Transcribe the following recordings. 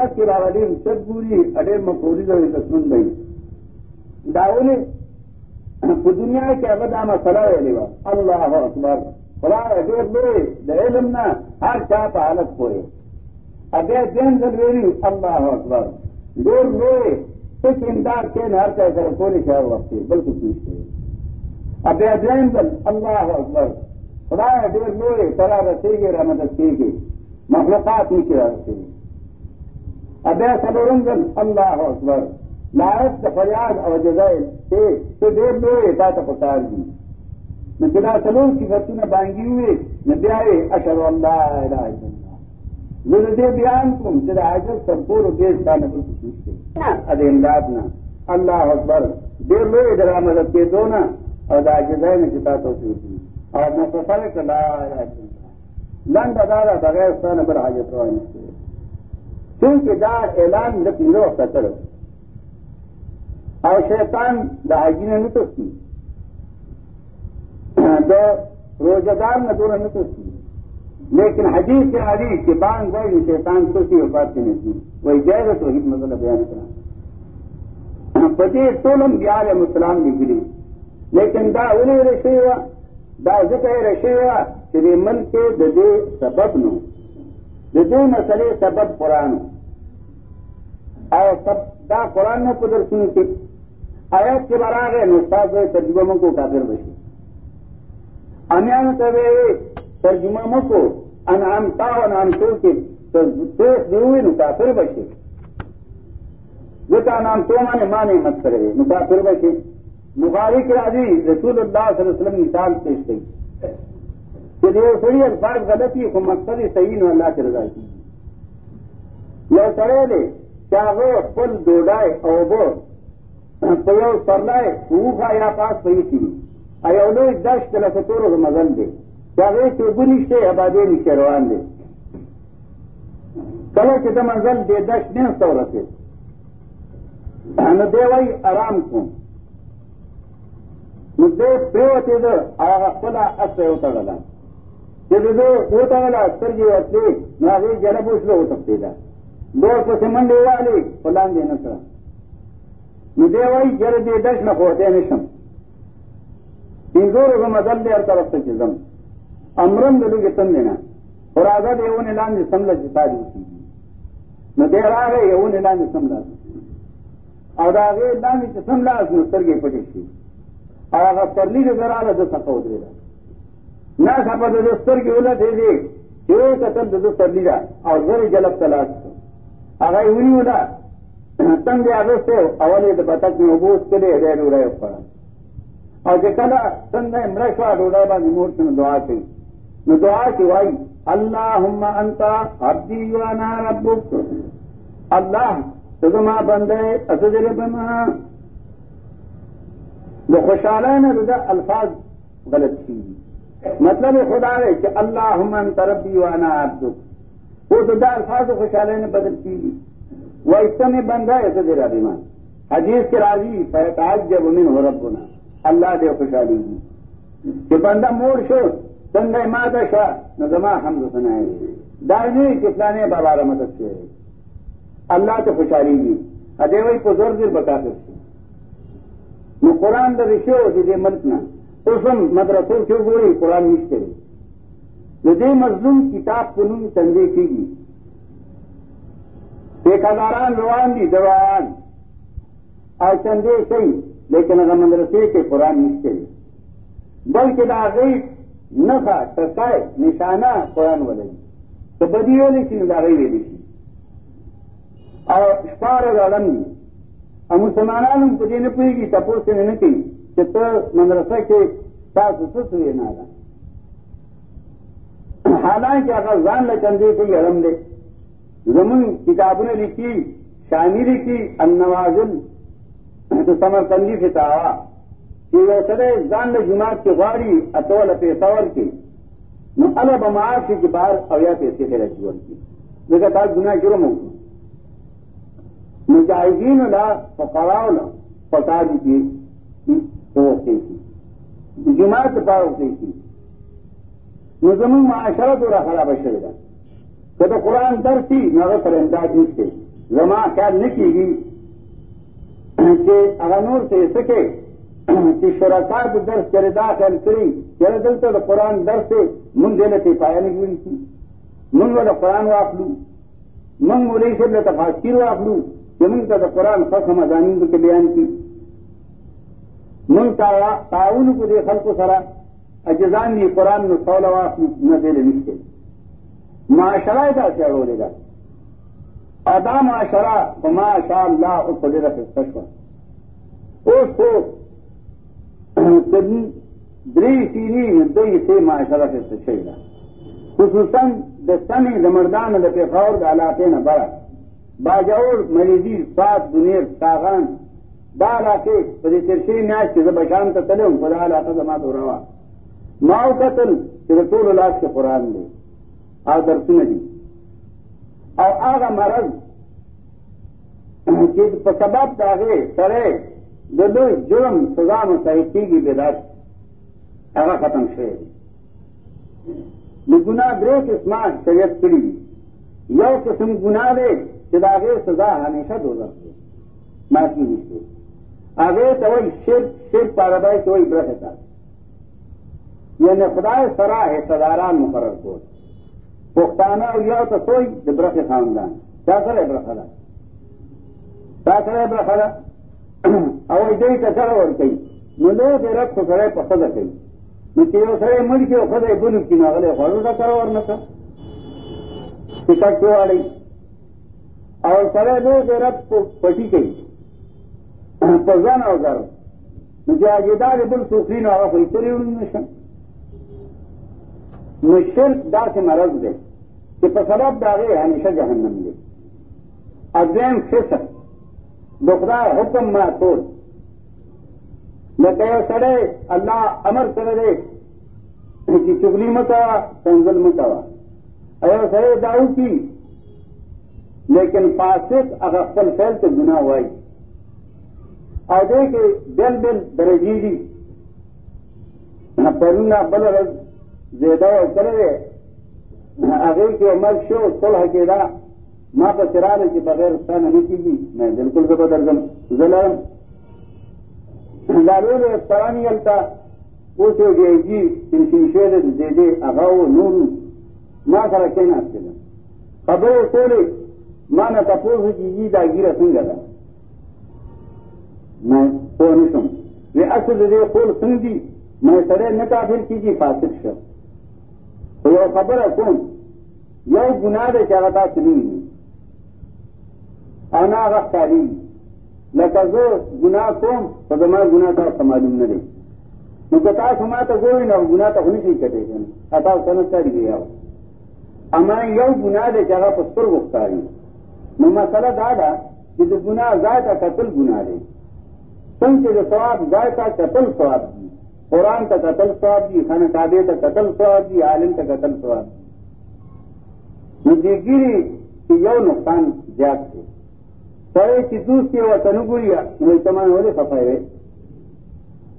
قیامت کی راولی چت بوری اڈے مکوری جو سن گئی داؤ په دنیا کې هغه دا مسله ویلې وه الله اکبر۔ خدای ډېر لوی د علم نه هر چا حالت پورې بیا دین ځل ویلي الله اکبر۔ ډېر لوی څه امداد کې نه هر چا سره کولی شي هغه وخت بلکې نشته بیا دین ځل الله اکبر۔ خدای ډېر لوی ترا رسېږي را مدد کېږي مخلوقات نشي را رسېږي بیا څلورم ځل الله اکبر۔ لارت د فریاد او جزائر ته ډېر لوی تا ته پکار دي نو چې دا څلور صفتونه باندې وي نو بیا یې اشهد ان لا اله بیان کوم چې د سمپور دې ستانه په څه نه ا امداد نه الله اکبر ډېر لوی درامه کې دونه او دا عاجزای نه چې تاسو ته او مختصر لا اله الا الله بغیر ستانه بل حاجت روانه چونکه دا اعلان د پیرو وخت کړو اور شیطان دا حاجی نے نتستی تو روزہ دار نہ دونوں نتستی لیکن حدیث کے حدیث کے بانگ گئے شیطان سوچی اور بات کی نہیں وہی جائے تو ہی مطلب بیان کرا۔ پتی تولم بیال مسلام کی گری لیکن دا انہیں رشے ہوا دا ذکر رشے ہوا کہ من کے ددے سبب نو۔ ددے مسئلے سبب قرآن اور سب دا قرآن نے پردرشن کی آیات کے بارا گئے نستاز ترجمہ کو کافر بشی۔ امیان کرے ترجمہ کو انعامتا و انعامتوں کے پیش دیے ہوئے نکافر بشے جو کا نام تو مانے مانے مت کرے۔ نکافر بشے بخاری راضی رسول اللہ صلی اللہ علیہ وسلم مثال پیش گئی کہ جو تھوڑی الفاظ غلطی کو مقصد صحیح نو اللہ کے رضا کی۔ یہ سڑے لے، کیا وہ پل دوڑائے اور وہ په یو یا پاس پوي شي ایو لوی دش د لفتورو د مزل دی چې هغه چې بنشته آبادې روان دی کله چې د منزل د دش نه ستورته نو دی وای آرام کوم نو دې پریوته ده هغه خپل اصل یو تړل چې دې یو تړل سترګې ورته نو هغه جنب وشلو وتښتې ده دوه په سیمنډي والی، فلان دې نه سره نو دی وای جره دش نه خوته نشم پینځور غو مدل دې هر طرف ته چزم امرم دې لګې تم نه راځه دې ونه لاندې سمله چې تاج وسی نو دې راغې یو نه لاندې سمله او دا غې لاندې چې سمله نو سترګې پټې شي او هغه پرلی دې رااله د څه ودرې نه صاحب دې سترګې ولته دې چې کتل د جلب تلاش هغه ونیولا تنگ اگست اولے تو بتک میں ابوس کے لیے ریڈ اڑے پڑا۔ اور جو کلا تنگ مرشوا ڈوڑا با مورت نے دعا کی۔ نو دعا کی وائی اللہ انتا ابدی وانا ربک۔ اللہ تما بندے اسجل بما جو خوشحالہ نے رضا الفاظ غلط تھی۔ مطلب خدا ہے کہ اللہ انت ربی وانا عبدک۔ وہ رضا الفاظ خوشحالہ نے بدل کی وہ اس میں بند ہے ایسے دے رہا بیمان حدیث کے راضی فیتاج جب امین ہو رب گنا اللہ دے خوشحالی کی کہ بندہ موڑ شو سنگے ماں شاہ نظما ہم سنائے دارمی کتنا بابا رحمت سے اللہ تو خوشحالی کی ادے وہی کو زور دیر بتا سکتے قرآن دا رشو دی دے ملک نا۔ اسم مدرسوں کیوں گوری قرآن مشتے جو دے مظلوم کتاب کنون تنظیم کی گی ایک ہزاران روان دی دوان اور چندے صحیح، لیکن اگر مدرسے کے قرآن نشتے بلکہ دا گئی نفا ٹکائے نشانہ قرآن والے۔ تو بدی والی سی دا گئی ویلی سی اور اسپار اور علم۔ اور مسلمانان کو دینے پوئی گی تپو سے نہیں کی کہ تو مدرسہ کے ساتھ سس ہوئے نہ حالانکہ اگر زان نہ لچندے سے علم دے زمن کتابوں نے لکھی شانی لکھی النوازل، تو سمر کندی سے کہا کہ وہ سدے جان جماعت کے غاری، اطول پیسور کے نو الب معاف کے بار اویا پیسے تھے رجوع کی۔ جگہ تھا گنا جرم ہو مجاہدین لا فقراء لا پتا دیجیے ہوتے تھی۔ جماعت پاؤ ہوتی تھی۔ نظم معاشرت اور خراب شرگا تو تو قرآن درسی نہ سر امداد سے زما خیال نہیں کی گئی۔ کہ اغنور سے سکے، کہ شرکات درس چرے داخل کری، چرے دل تو قرآن درس سے من دینے سے پایا نہیں ہوئی تھی۔ من والا قرآن واپلو من مولئی سے تفاصیر واپلو کہ من کا قرآن فخم مضامین کے بیان کی۔ من تعاون کو دے خلق سرا، اجزان بھی قرآن میں سول واپلو نہ دے لے نکتے معاشرہ کا کیا بولے گا۔ ادا معاشرہ ما شاء اللہ اس کو دے رکھے اس کو دری سیری دو سے معاشرہ سے چاہیے خصوصاً د سمې د مردان د پیښور د علاقې نه سات دنیر کاغان دا علاقې په دې ترشي میاشت کې زه بشام ته تلم په دا علاقه زما ته روا. ما وکتل چې د ټولو لاس کې قرآن دی او درسونه دي او هغه مرض چې په سبب د هغې جرم سزا مستحق کېږي بدعت هغه ختم شوی دی. گنا درے قسمہ شریعت کری یو قسم گنا دے چداغے سزا ہمیشہ دو رکھتے معافی نہیں سے تو وہی شیر شیر پاربائی تو وہی برت تھا یعنی خدا سرا ہے سداران مقرر کو پختانہ اور تو سوئی برف خاندان۔ کیا کرے برخلا کیا کرے برخلا اور دئی کا اور کئی ملو دے رکھ تو کرے پسند کئی نو چې یو سره مړ کې خدای بولو کې ناغله غوړو دا کار ورنه کا ټیکټ او سره دې رب په کوي ګر نو چې اجي دا بل سوخین او خو یې ترې ونه نشه دا څه مرض دی چې په سبب دا غي همیشه جهنم فسق حکم ما ټول لکه یو سړی امر کړی دی چې چغلی مکوا تنزل مکوا ایو سړی داو کی. لیکن فاسق هغه خپل فعل ته ګناه وایي او دې بل بل درجی دي پرونه بل ورځ زیاده او کړی هغه عمر شو صلح کېدا ما په چرانه چې بغیر ستانه نه کیږي نه بالکل زه به درځم زلم لالو افسرانی یلتا اوس یو دی جی شیشه د دې دې هغه نور ما سره کېنه استل خبره ټولې ما نه تاسو چې دا ګیره څنګه ده مې په نشم وی اصل دې خپل څنګه دي مې سره نه کافر کیږي فاسق شه یو خبره کوم یو ګناه ده چې هغه تاسو نه انا هغه تعلیم لکه زه ګناه کوم په زما ګناه ته معلوم نه دی نو که تاسو ما ته ګورئ نو ګناه ته نه شي کټی کنه تاسو څنګه تاری دی اما یو ګناه دی چې هغه په سترګو نو مسله دا ده چې د قتل ګناه دی څنګه چې د ثواب ځای ته قتل ثواب دی قرآن ته قتل ثواب جی، دی خانه کعبه ته قتل ثواب دی عالم ته قتل ثواب دی نو دې ګيري یو نقصان زیات دی سره چې دوستي او تنګوریا نو تمام ولې خفای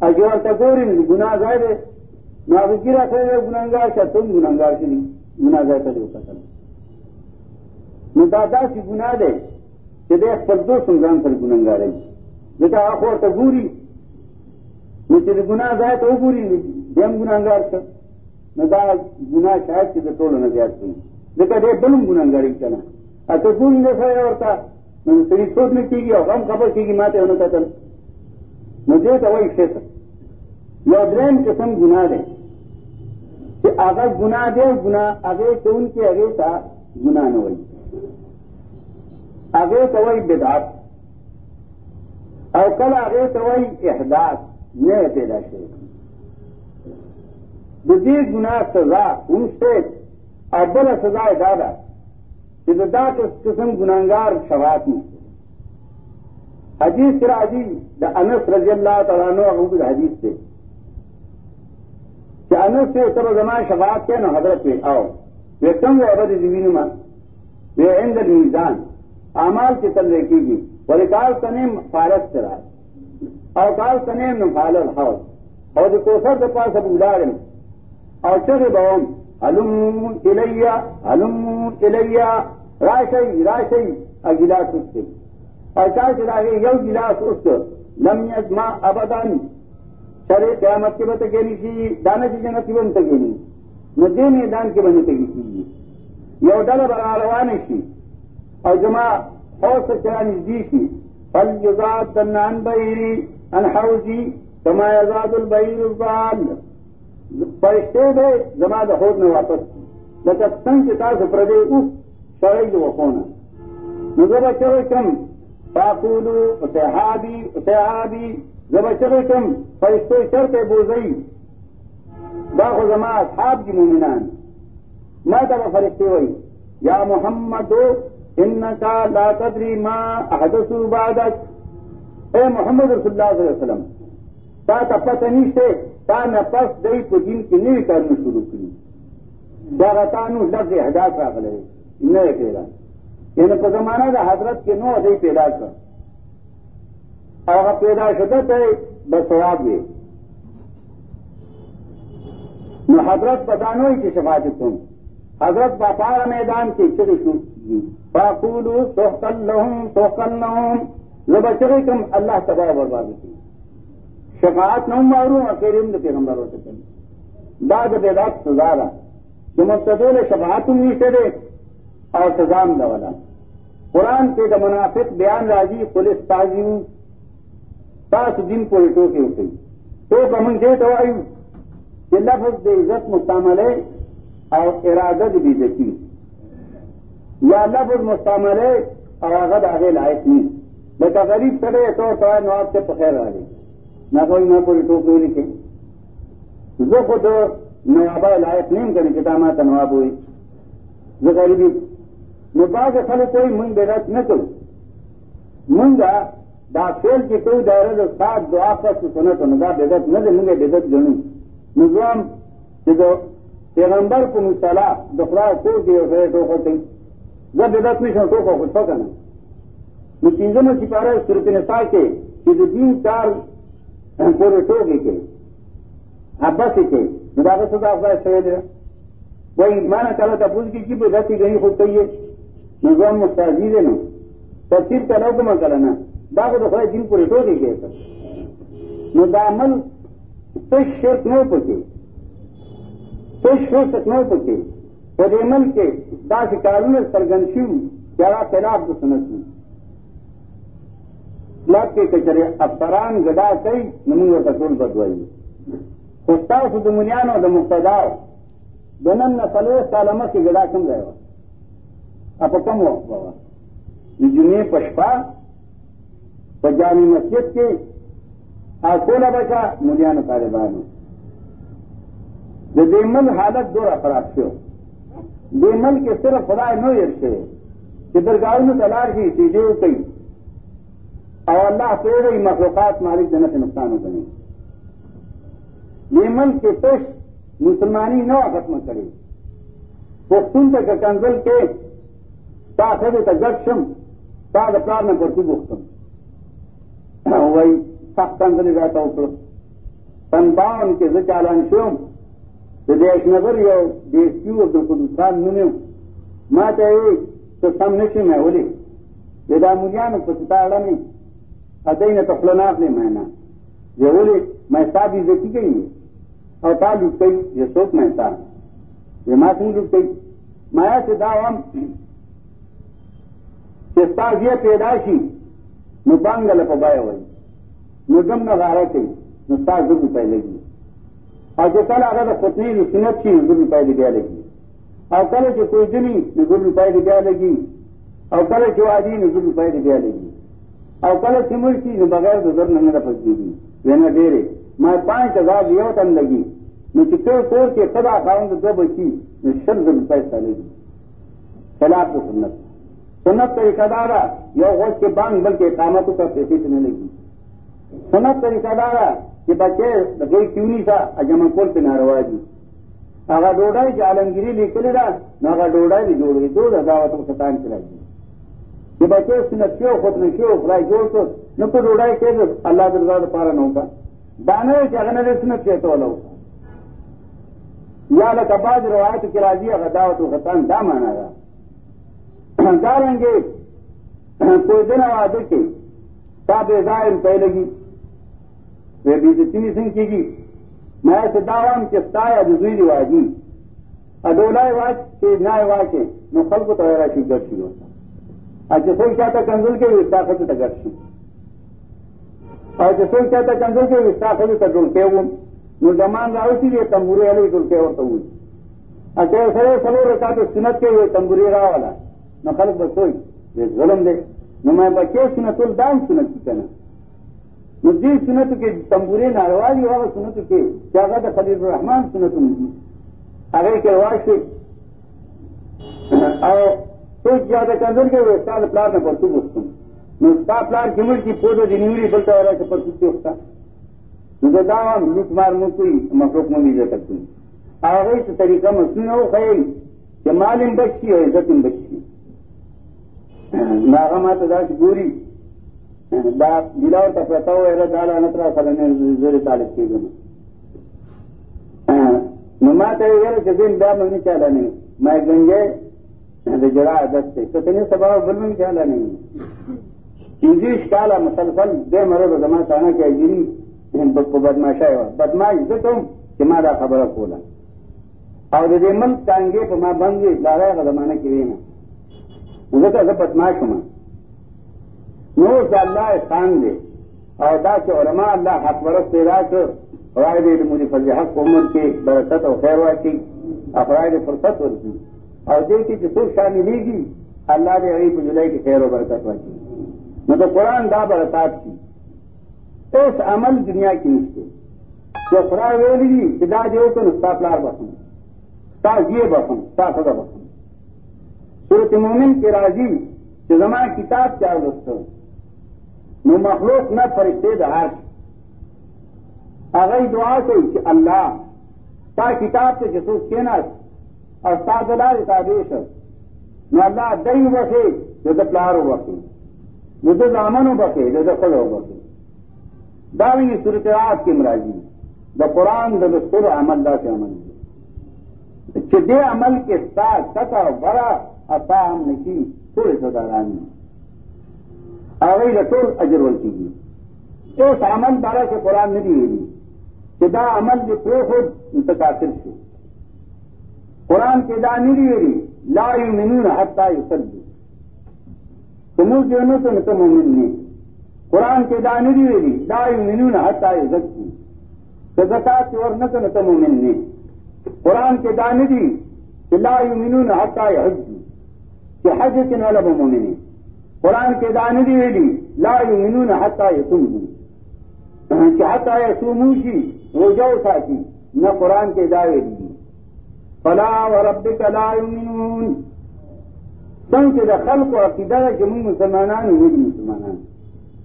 اجو ته ګورین ګناه ځای دی نو هغه ګیرا کوي ګناګار شه تم ګناګار شي ګناه ځای ته وکړل نو دا داسې ګناه دی چې د خپل دوست ځان سره ګناګار دی دا هغه ته ګوري نو چې ګناه ځای ته وګوري دیم ګناګار شه دا ګناه شاید چې د ټولو نه زیات دی ځکه دې بلم ګناګاری کنه اته ګوري نه ځای ورته نو سړي څوک نه کیږي او غم خبر کیږي ماته ونه کتل نو دې ته وایي فسق یو دریم قسم ګناه دی چې هغه ګناه دی ګناه هغه کون کې هغه تا ګناه نه وایي هغه ته وایي بدعت. او کله هغه ته وایي احداث نه پیدا شي د دې ګناه سزا ونشته او بل سزا دا ده چې قسم ګناګار شواهد نشته حدیث کرا حدیث د انس رضی الله تعالی عنہ حدیث ته چې انس ته سره زما شفاعت ته نو حضرت وی او وکم و ابد زمین ما؟ وی عند الميزان اعمال کې تل کېږي ولکال تنیم فارس ترا او کال تنیم نو فعل الحوض او د کوثر د پاسه بولاړم او چې به ہلم الیا ہلم الیا راشئی راشئی اور گلاس اس کے۔ اور چار چلا یو گلاس اس لم یزما ابدان شرے قیامت کے بت گینی چاہیے دانا کی جنت کی بنتے گینی۔ نہ دے میدان کے بنتے گی یو ڈل بنا روانی سی اور جمع اور سے چرانی جی دی سی پل یزاد دنان بہری انہاؤزی کما یزاد البہیر البال فرشتے دے جمع دہور میں واپس۔ کی لیکن سنگ کے تاز پردے اس شرعی جو وقونا مجھے چلو کم پاکولو اسحابی اسحابی جب چلو کم فرشتے چرتے بوزئی۔ باخو زما اصحاب کی مومنان۔ میں تب فرشتے ہوئی یا محمد ان کا لا تدری ما احدث بعدك. اے محمد رسول اللہ صلی اللہ علیہ وسلم. تا تپت نیشتے تا نفس دئی کو دین کی نئی کرنا شروع کی جاغتانو لفظ حجاز راغلے نئے پیدا. یعنی په زمانہ د حضرت کې نو دی پیدا کړ. هغه پیدا شده ته بس ثواب وي. نو حضرت پتانوئی کی شفاعت تم حضرت باپار میدان کی چڑی شو باقولو سوکل لہم سوکل لہم جو بچے تم اللہ تباہ برباد کی. شفاعت نہ معلوم اکیلے میں پیغمبر ہو سکے بعد بیدات سزارا جو مقتدول شفاعت نہیں سے دے اور سزام دولا قرآن کے دا منافق بیان راجی پولیس تازی تاس دن کو ٹوکے اٹھئی تو کمنگ دے تو آئی کہ لفظ دے عزت مستعمل ہے، اور ارادت بھی دیتی یا لفظ مستعمل ہے اور اغد آگے لائق نہیں. لیکن غریب چڑھے تو تو نواب سے پخیر آ گئی نہ کوئی نہ کوئی ٹوکے لکھے جو خود نوابا لائق نہیں کرنے کتابات نواب ہوئی جو غریبی. نبا کے پھل کوئی منگ بے رت نہ کرو منگا دا فیل کی کوئی دائرہ جو ساتھ دعا پر سنا تو نگا بےدت نہ دے، منگے بےدت گنوں نظام چې د پیغمبر په مصطلا د خدای کو کې یو ځای ټوکو کوي زه بدعت نشم ټوکو خو څه کنه نو پنځمه سپاره سورت نساء کې چې د دین کار پورې ټوکې کې عباس کې نو دا څه دا خدای څه دی وای مانا کله تاسو کې چې بدعت غني خو کوي نظام مستعجی دی نو تفسیر کله کومه کړه نه دا د خدای دین پورې ټوکې کې نو دا عمل تش شرک نو پکې تش شرک نو پکې په دې مل کې دا کارونه سرګن شو چې هغه خلاف د سنت دي لاک کې کچره افسران غدا کوي نمو ته ټول بدوي خو تاسو د مونیانو د مقتدا د نن نه څلور ساله مخکې غدا کوم ځای و اپ کوم وخت و د جمعې پښپا مسجد کې کولا بچا ملیان طالبانو د دیمل حالت دور خراب شو دیمل کې صرف خدای نو ير شي چې درګاونو تلار شي سیدیو کوي او الله پیړې مخلوقات مالک جنت نقصان بنے وکړي دیمل کې پښ مسلمانی نو ختم کړي پښتون ته کنزل کې تاسو ته ګرځم تا د پلان نه ورته وختم وای سخت کنزلی رہتا ہوں سن باون کے زچالان شوم۔ دیش نظر یو دیش کیو تو خودستان نمیو ما ته ای ته سم نشي مې ولي دا مليانو په ستاره نه اته نه تخلو نه اخلي مې نه دی ولي مې صاحب عزت کوي او تا لوټ کوي یې څوک مې تا. یې ما څنګه لوټ کوي ما څه دا وام چې تاسو پیدا شي نو باندې په بای وایي نو دم نہ غارہ کی نو سات دو روپئے لگی اور جو کل اگر ختنی سنت تھی دو روپئے لگیا لگی. اور کل جو کوئی دنی نو دو روپئے لگیا لگی. اور کل جو آدھی نو دو روپئے لگیا لگی. اور کل سمر کی نو بغیر تو در نہ پھنس دی وینا یعنی ڈیرے میں پانچ ہزار لیا تن لگی. نو چکر توڑ کے خدا کھاؤں تو دو بچی نو شل دو روپئے لگی خلاف تو سنت. سنت طریقہ دارا. یا غوث کے بانگ بلکہ قامتوں کا پیسے سے نہیں لگی سنت طریقہ دارا. کہ بچے گئی کیوں نہیں تھا جمع کول پہ ناروا دی هغه ډوډۍ چې عالمګيري لیکلې ده نو هغه ډوډۍ دی جوړې دوه دعوت په ستان چلائی کې راځي چې بچو سنت شو خود نے نه شو خدای جوړ کړ نو په ډوډۍ کې الله د رضا لپاره نه وکړه دانه چې هغه نه سنت شي ته ولو یا لکباد روایت کی راضی غداوت و غطان دا مانا گا داریں گے، کوئی دن آواز کے تاب ظاہر پہ لگی وہ بھی جتنی سنگھ کی گی۔ میں ایسے داوام کے ستا یا جزوی رواجی ادولا واج کے نہ واج کے نو خل کو تو کی گرشی ہوتا۔ اور جسے چاہتا کنزل کے وسطاخت تک گرشی اور جسے چاہتا کنزل کے وسطاخت تک ڈول کے وہ۔ نو زمان راوسی یہ تمبورے والے ڈول کے ہوتا ہوئی اچھا سر سلو رکھا تو سنت کے ہوئے تمبورے راہ والا۔ نو خلق بس ہوئی یہ ظلم دے۔ نو میں بچے سنت الدان سنت کی کہنا۔ نو سنت کے تمبورے ناروالی ہوا سنت کے جاگا تھا خلیل الرحمان سنت ان کی اگر کے رواج سے اور تو زیادہ کنزل کے وہ سال پلار میں پرسو بستا نو ستا پلار جمل کی پودو دی نیوری بلتا ہو رہا ہے پرسو کی ہوتا نو دا ہم لوٹ مار مو کوئی مخلوق میں بھی کرتے ہیں آگے تو طریقہ مسلم ہو خیل کہ مال ان بچی اور عزت ان بچی ناغا ماتا دا کی گوری دا بلاور تا پرتا ہو ایرہ دالا نترا سلنے زیر طالب کی گنا نو ما ته ویل چې دین بیا مې چاله نه ما گنجه د جڑا عادت ته ته نه سبا بل مې چاله نه انګلیش مسلسل دې مرو د ما ثانه کې اجری په بدمعشای و بدمعش زه چې ما دا خبره کوله او د دې ملک څنګه په ما باندې لاره زمانه کې وینه زه ته زه بدمعش ما نو د الله احسان دی او دا چې علما الله حق ورسته راځي فرائد مجھے فرض حق عمر کے برکت اور خیر واقعی افرائد فرصت ورکی اور دیکھیے کہ تو شامل گی، اللہ کے عریف جلائی کی خیر و برکت واقعی مطلب قرآن دا برکات کی. اس عمل دنیا کی نشتے جو فرائے ویلی دی خدا جو تو نستا پلار بسن ستا یہ بسن ستا سدا بسن صورت مومن کے راضی کہ زمان کتاب کیا لطف نو مخلوق نہ فرشتے دہار کی۔ اگر دعا کوئی کہ اللہ تا کتاب سے جسوس کے نا اور تا دلار تادیش نو اللہ دئی بسے جو دپلار ہو بسے۔ جو دو دامن ہو بسے جو دخل ہو بسے۔ داوی صورتات کی مراجی دا قرآن دا دستور عمل دا سے عمل چدے عمل کے ساتھ سطح بڑا اصا ہم نے کی تھوڑے سدارانی آگئی رٹول اجر ولتی گی. اس عمل بارہ سے قرآن نہیں دی کہ دا عمل جو پرو خود متقاصر سے قرآن کے دا نہیں ویری لا یؤمنون حتا حتی یصلوا تمو جو نو تو نہ مومن نے قرآن کے دا نہیں ویری لا یؤمنون حتی یزکو کہ زکات اور نہ تو نہ مومن نے قرآن کے دا نہیں دی کہ لا یؤمنون حتی یحج کہ حج کے نہ لب مومن قرآن کے دا نہیں ویری لا یؤمنون حتی یصوموا کہ حتی یصوموا وہ جو ساتھی نہ قرآن کے دعوے دی فلا و رب کلا سن کے دخل کو عقیدہ جموں مسلمان ہوئی مسلمان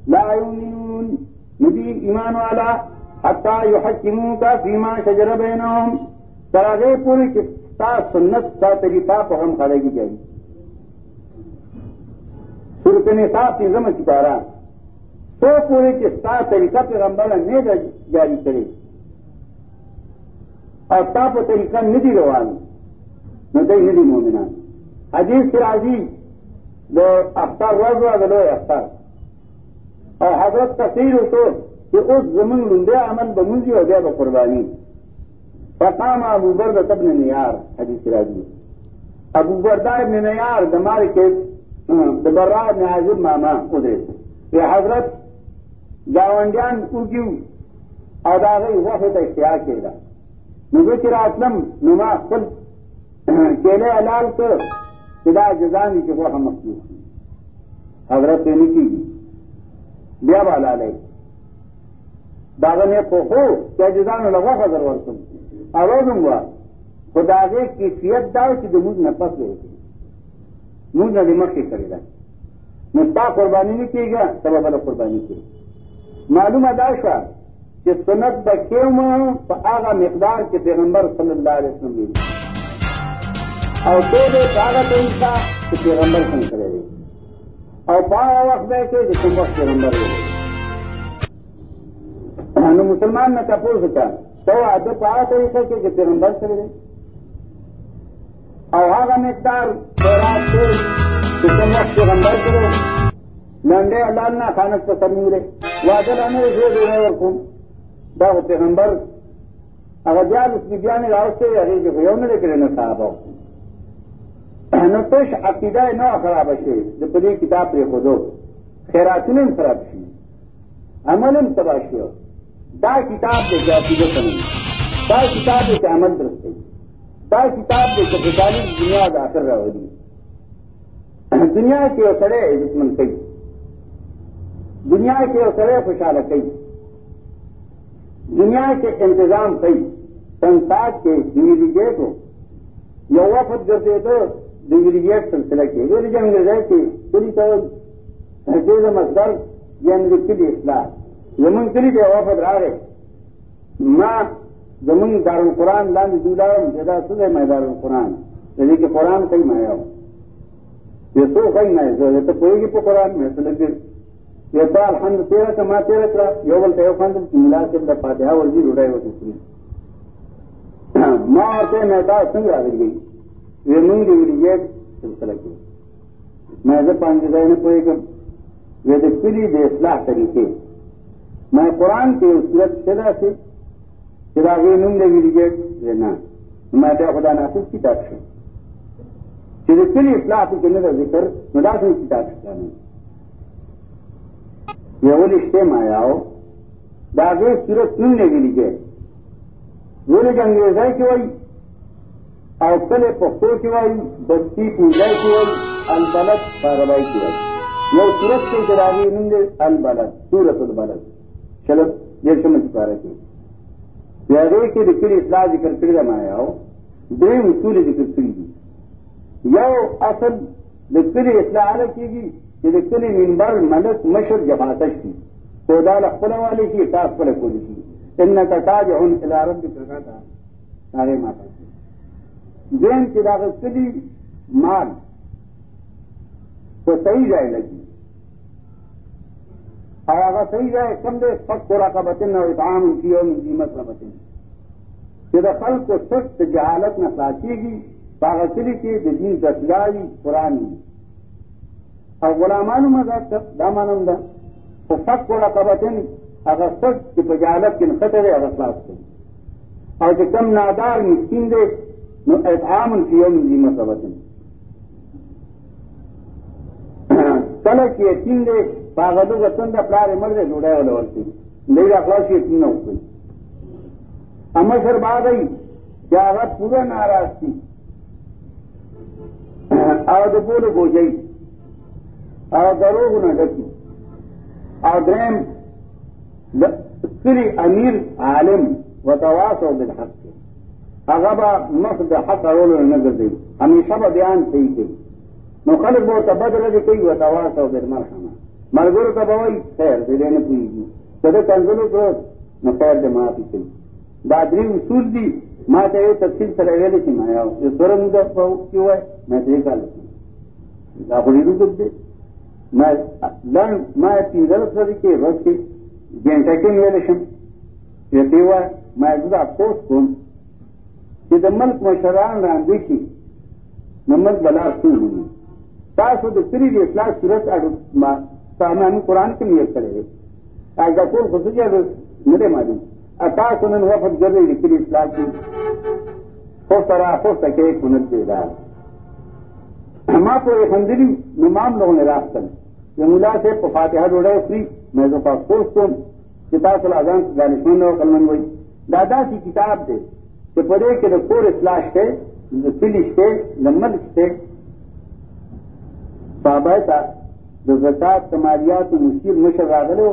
لا یؤمنون۔ ندی ایمان والا، حتی یحکمون کا فیما شجر بینہم۔ تراغے پوری کتا سنت کا طریقہ کو ہم کھڑے گی جائے صورت نصاب کی زم چکارا تو پوری کتا طریقہ پیغمبر نے جاری کرے۔ اور تاپ و طریقہ ندی روان۔ نو دئی ندی مومنان۔ حدیث سے راضی دو اختار روز ہوا دلو اختار اور حضرت تصویر ہو تو کہ اس زمین لنڈیا عمل بمنزی ہو گیا قربانی فقام ابو برد تب نے نیار، حدیث راضی۔ ابو بردا ابن نیار دمار کے دبرا ابن ماما ادھر یہ حضرت، گاونڈیان اگیو اور داغی وقت اختیار کیے گا مجھے چرا اسلم نما خپل کیلے حلال کر خدا جزانی کے وہ ہم مخصوص حضرت نے کی بیا والا لے. داغنے کو ہو کیا جزان لگا حضر ورکم. آواز ہوا خدا کے کیفیت دار کی جو مجھ نہ پس نہ دمک کے کرے گا مستا قربانی نہیں کی گا سب والا قربانی کی معلوم اداشا کہ سنت بچے ہوئے آگا مقدار کے پیغمبر صلی اللہ علیہ وسلم اور دو دو آگا طریقہ کہ پیغمبر سن کرے گی اور بارہ وقت بیٹھے کہ تم وقت پیغمبر ہو مسلمان میں کپور سکا تو آدھے پارا طریقہ کے کہ پیغمبر کرے گئے او هغه مقدار خیرات ټول چې کوم وخت پیغمبر کړو. الله نه، خانت په سر واده لا نه زه دې ورکوم دا پیغمبر هغه بیا د بیا نه راوسته هغه یو نه کړی نه صاحب نو تش عقیده نه خراب شي د دې کتاب پرې خودو خیراتونه خراب شي. عمل تباہ دا کتاب دې چې عقیده کوي دا کتاب دې عمل درسته دا کتاب دې چې خوشحالي دنیا د آخر راوړي دنیا کې یو سړی عزتمن کوي دنیا کې یو سړی خوشاله کوي دنیا کې انتظام کوي سنساد کے ڈیویری گیٹ ہو۔ یا وفد کرتے تو ڈیویری گیٹ سلسلہ کے یہ جنگ رہے کہ پوری طرح مزدر یا کلی اصلاح۔ زمن کلی دے وفد رہے۔ ماں زمن دار القرآن لان جدا جدا سدے میں دار القرآن یعنی کہ قرآن کئی میں آؤ یہ سو کئی میں یہ تو کوئی گی پہ قرآن میں تو لگے یہ تو الحمد تیرہ کا ماں تیرہ کا یہ بولتے ہیں فند ملا کے فاتحہ ورزی روڑے وہ دوسری ما ورته مې دا څنګه راغلی وی موږ دې ویلې سلسله کې مې زه پانځه ځای نه پوهېږم وی د کلي د اصلاح طریقې. مې قرآن کې یو صورت شته چې چې دا غي نوم دې ویلې نه. مې خدا نه څه کتاب شو چې د کلي اصلاح کې نه ذکر نو دا څه کتاب شته یو لښته ما یاو دا غي صورت نوم دې ویلې ولی انگریزائی کی وئی اور کلے پختو کی وئی بستی پوجائی کی وئی البلد کاروائی کی وئی یہ سورت کے جراغی نند البلد سورت البلد. چلو یہ سمجھ پا رہے تھے یہ کہ ذکر اصلاح ذکر کر رہا میں آؤ دے اصول ذکر کری گی یو اصل ذکر اصلاح الگ کی گی کہ ذکر ممبر ملک، مشر جماعتش کی۔ تو دال اخبر والے کی ٹاس پر کھولی کی۔ ان کا تاج ان کلارت کی طرح تھا سارے ماتا۔ دین کی راغت کلی مال۔ تو صحیح جائے لگی۔ اور اگر صحیح جائے کم دے سخت کو کا بچن اور اتام ان کی اور قیمت کا بچن۔ کہ دفل کو سخت جہالت نہ ساچی گی باغلی کی دین دسگاہی قرآن اور غلامان مذہب دامان تو سخت کو کا بچن، اگر سچ کی بجالت کی خطر اگر خلاص سے اور جو کم نادار مسکین دے، نو اطعام کی اور قیمت یوم نظیمت وطن کلک یتیم دے پاغدو کا تند پلار مر دے جوڑے والے ورتی میری اخلاص یتیم نہ ہوئی امر سر بات آئی کیا اگر پورا ناراض تھی. اور تو پورے گو جائی اور دروگ نہ ڈکی. اور درم کلی امیر عالم و تواس و بالحق کے. اغبا مفد حق رول نظر دی ہمیشہ بیان صحیح کی نو خلق بہت بدل دی کئی و تواس و بالمرحمہ مرگر کا بوئی خیر، دے دینے پوئی گی. کدے کنزلو کرو نو خیر دے معافی کئی. دادری اصول دی، ما ته یو تفصیل سره ویل چې ما یو یو سره موږ په کې وای ما دې کال دا خو دې وګورئ ما لن، ما تی درس ورکې ورکې جینټکین ویل شم. چې دیوا ما زه افسوس کوم چې د ملک مشران راندې کی نو ملک بلار څنګه تاسو د سری د اصلاح صورت اړو ما سامان قرآن کې نیت کړی اګه ټول خو څه نه دی معلوم تاسو نن وفد ګرځي د سری اصلاح کې خو سره خو تکې کونت دی دا ما په خندلی نو مام لوګونه راځل یو مولا سے په فاتحه فری میں تو پاس پوچھ تم کتاب الازان دانشمند و کلمن وئی دادا سی کتاب دے کہ پڑے کہ دا کور اصلاح تھے پلش تھے لمل تھے بابا تھا جو زکات تماریات مشکل مشر راغلو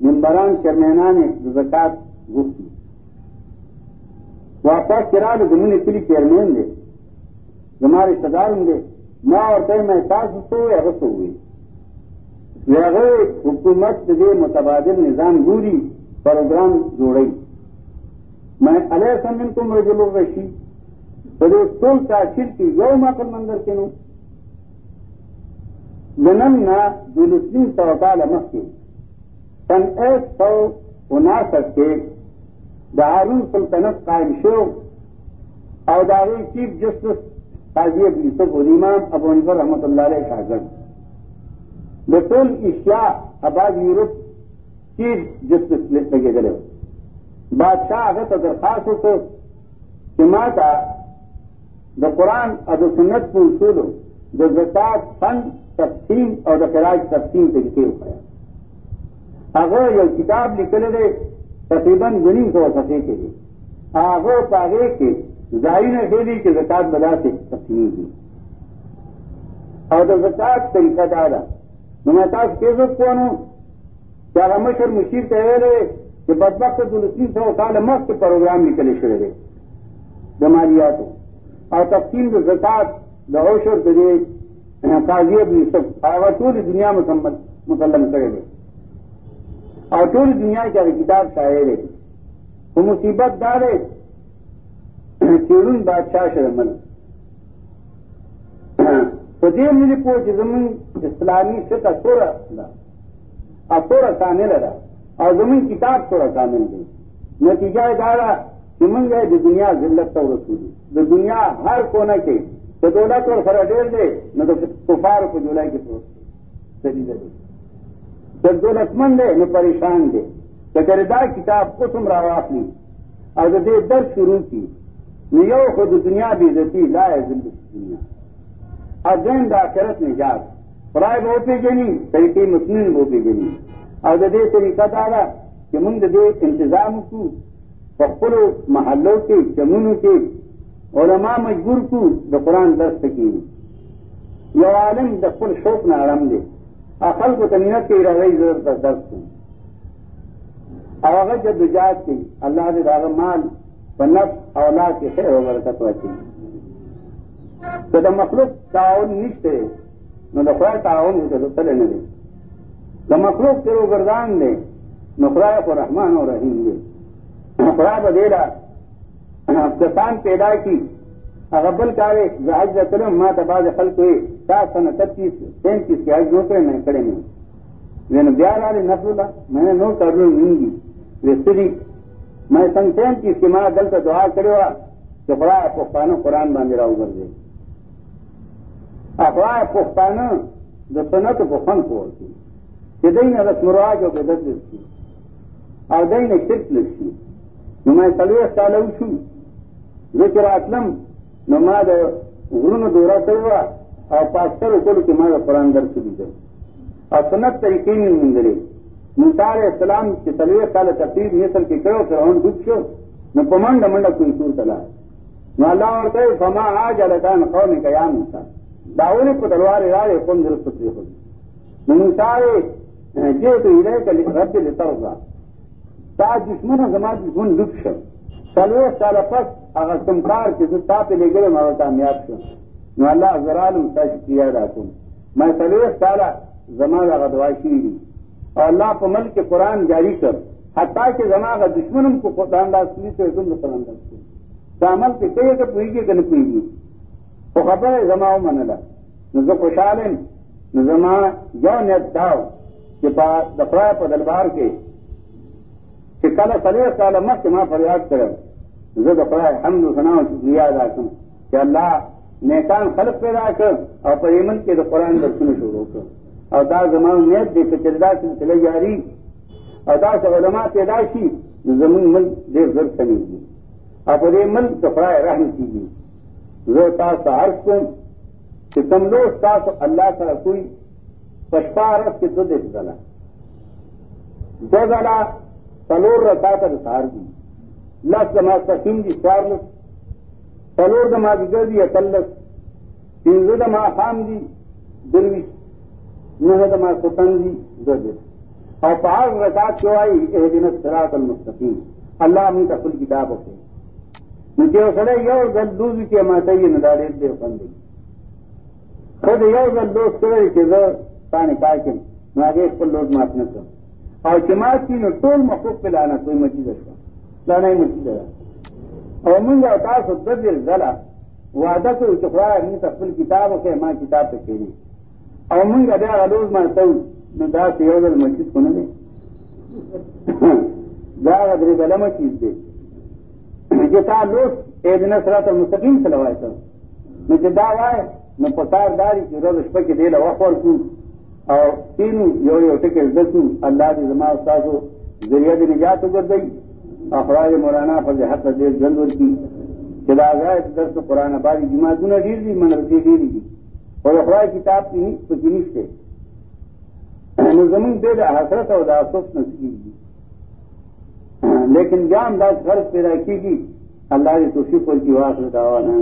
ممبران شرمینان زکات گفتی واپس کرا لو زمین کلی چیئرمین دے ہمارے صدار ہوں گے ماں اور کہیں میں تاس سو یا غصو ہوئی حکومت دے متبادل نظام گوری پروگرام جوڑی میں علیہ سمن کو مجلو رشی بڑے ٹول تاثیر کی یو مکل مندر کے نو جنم نہ دلسلی سو کال امک سن ایک سو اناسٹھ کے دارون سلطنت قائم شو اور داری چیف جسٹس قاضی ابو یوسف امام ابو عنفر رحمۃ اللہ علیہ شاگرد لٹول ایشیا آباد یورپ چیف جسٹس لگے گلے بادشاہ اگر تو درخواست ہو تو کہ ماتا دا قرآن اور سنت کو اصول ہو دا زکات فنڈ تقسیم اور دا خراج تقسیم سے لکھے ہو اگر یہ کتاب نکلے گئے تقریباً گنی سو سکے کے لیے۔ آگو پاگے کے ظاہر نے ڈیلی کہ زکات بدا سے تقسیم کی اور دا زکات طریقہ دارا۔ میں کے وقت کون ہوں کیا رمشر مشیر کہہ رہے کہ بد بدبخت دوسری سو سال مفت کے پروگرام نکلے شرے بیماریات اور تقسیم جو زکات دہوشر دے قاضی بھی اور پوری دنیا میں مسلم کرے گے اور پوری دنیا کی کتاب شاعر ہے، وہ مصیبت دار ہے۔ چیڑن بادشاہ شرمن تو دیر مجھے پوچھ جی زمین اسلامی سے کا سورہ اور سورہ رہا اور زمین کتاب تھوڑا شامل گئی نتیجہ ادارہ کہ من گئے جو دنیا ذلت تو رسولی جو دنیا ہر کونا کے۔ تو دولت اور فرا ڈیر دے، نہ تو کفار کو جولائی کے طور جب دولت مند ہے نہ پریشان دے۔ تو کردار کتاب کو تم راہ اپنی اور جو دے درد شروع کی، نہ یو خود دنیا بھی دیتی لائے زندگی دنیا۔ اور دین دا کرت میں جات پرائے وہ پہ گنی طریقے مسلم وہ پہ گنی اور دے طریقہ دارا کہ منگ دے انتظام کو پپلو محلوں کے، جمونوں کے علماء مجبور کو دا قرآن درست کی یو عالم دا فل شوق نہ آرام دے. اقل کو تمینت کے رہی ضرورت درست ہوں اور اگر جب جات کی اللہ نے داغ مال و بنف اولاد کے خیر و برکت رکھی تو دا مخلوق تعاون نشتے نو دا خواہ تعاون ہوتے تو چلے نہیں دا مخلوق کے رو گردان دے. نو خواہ کو رحمان و رحیم دے. خواہ بدیرا کسان پیدا کی اغبل کارے حج کرم ماں تباز خلق ہوئے سات سن اکتیس تینتیس کے حج روپے میں کڑے میں میں نے بیار والے نسل تھا میں نے نو کر لوں گی وہ سری، میں سن تینتیس کی ماں دل سے دعا کرے ہوا کہ خدا پختانو قرآن باندھ رہا ابر دے۔ اخوا پختانو جو سنت کو فن کو ہوتی کہ دئی نے رسم رواج اور بدت لکھی اور دئی نے شرک لکھی نو میں سلوے سال شو۔ ذکر اسلم نو ما د غرونو دورا کړو او پاستر وکړو چې ما د قرآن درس لیدل او سنت طریقې مې موندلې. موسی علیہ السلام چې سلوے سال تقریر نسل کې کړو فرعون ډوب شو، نو په منډه منډه کوي سور تلا نو الله ورته فما عاج لکان قوم قیام موسی؟ داونه په دروازه راځي کوم درس پتري خو نو موسی جئت إليك رب لترضى تا دشمن زما دشمن ډوب شو. څلور ساله پس هغه کوم کار چې زه تا په لګلم هغه کامیاب شو. نو الله زرالم تاسو کیه را کوم ما څلور ساله زما هغه دعا شي دي او الله په ملک قرآن جاری کړ حتی چې زما هغه کو قرآن لا سنی ته کوم قرآن دا دا عمل کې کوي ته پويږي کنه پويږي خو خبره زما ومنله نو زه خوشاله نو زما یو نیت داو. چې په د خدای په دربار کې چې کله څلور کاله مخکې ما فریاد کړم زه د خدای حمد و ثنا او شکریا ادا کړم چې الله نیکان خلق پیدا کړ او په یمن کې د قرآن درسونه شروع کړ او دا زمانو نیت دی چې دا سلسله جاری۔ او دا علماء پیدا شي زمون ملک ډېر زر سمېږي او په دې ملک د خدای رحم کیږي زه تاسو عرض کوم چې تم لوس تاسو الله سره کوئی پشپارس کې دو دې ځله دو ځله سلور رکاته د سهار دي لس د ماسپښین دي څوارلس څلور د مازدیګر دي اتلس پنځه د ماښام دي درویشت نهه د ماسخوتن دي دو دېرش او په هر رکعت کې وایي اهدنا المستقیم. الله موږ ته خپل کتاب وکړي نو چې یو سړی یو ځل لوزي چې ماته یې نه دا ډېر ډېر خوند یو ځل لوز کړی چې زه تا نکاح کړم نو هغې خپل لوز مات نه کړم او اور جماعت کی نو ٹول مخوق پہ لانا کوئی مسجد کا لانا ہی مسجد ہے اور منگا اوتار سو دس دیر زلا وعدہ کو چکوا نہیں تفل کتاب کے ماں کتاب پہ کھیلی اور منگا دیا روز ماں تو دا پیو مسجد کو نہ دے دا ادری بلا مسجد دے جو تا لوس اے دن سرا تو مستقیم سے لوائے تھا نو جدا وائے نو پسار داری کی روز شپکی دے لوا خور کو ورکو او یو یو ټکی زده کړو الله دې زما استادو ذریعہ د نجات وګرځي اخراج مولانا پر حق دې ژوند ورکی۔ چې دا غایت درس قرآن آبادی باندې جماعتونه ډیر دي منرسي ډیر دي او اخراج کتاب کې پکې نشته نو زمون دې د حسرت او د افسوس نصیب دي لیکن جان دا فرق پیدا کیږي اللہ کی توفیق پر کی واقع دعوانا۔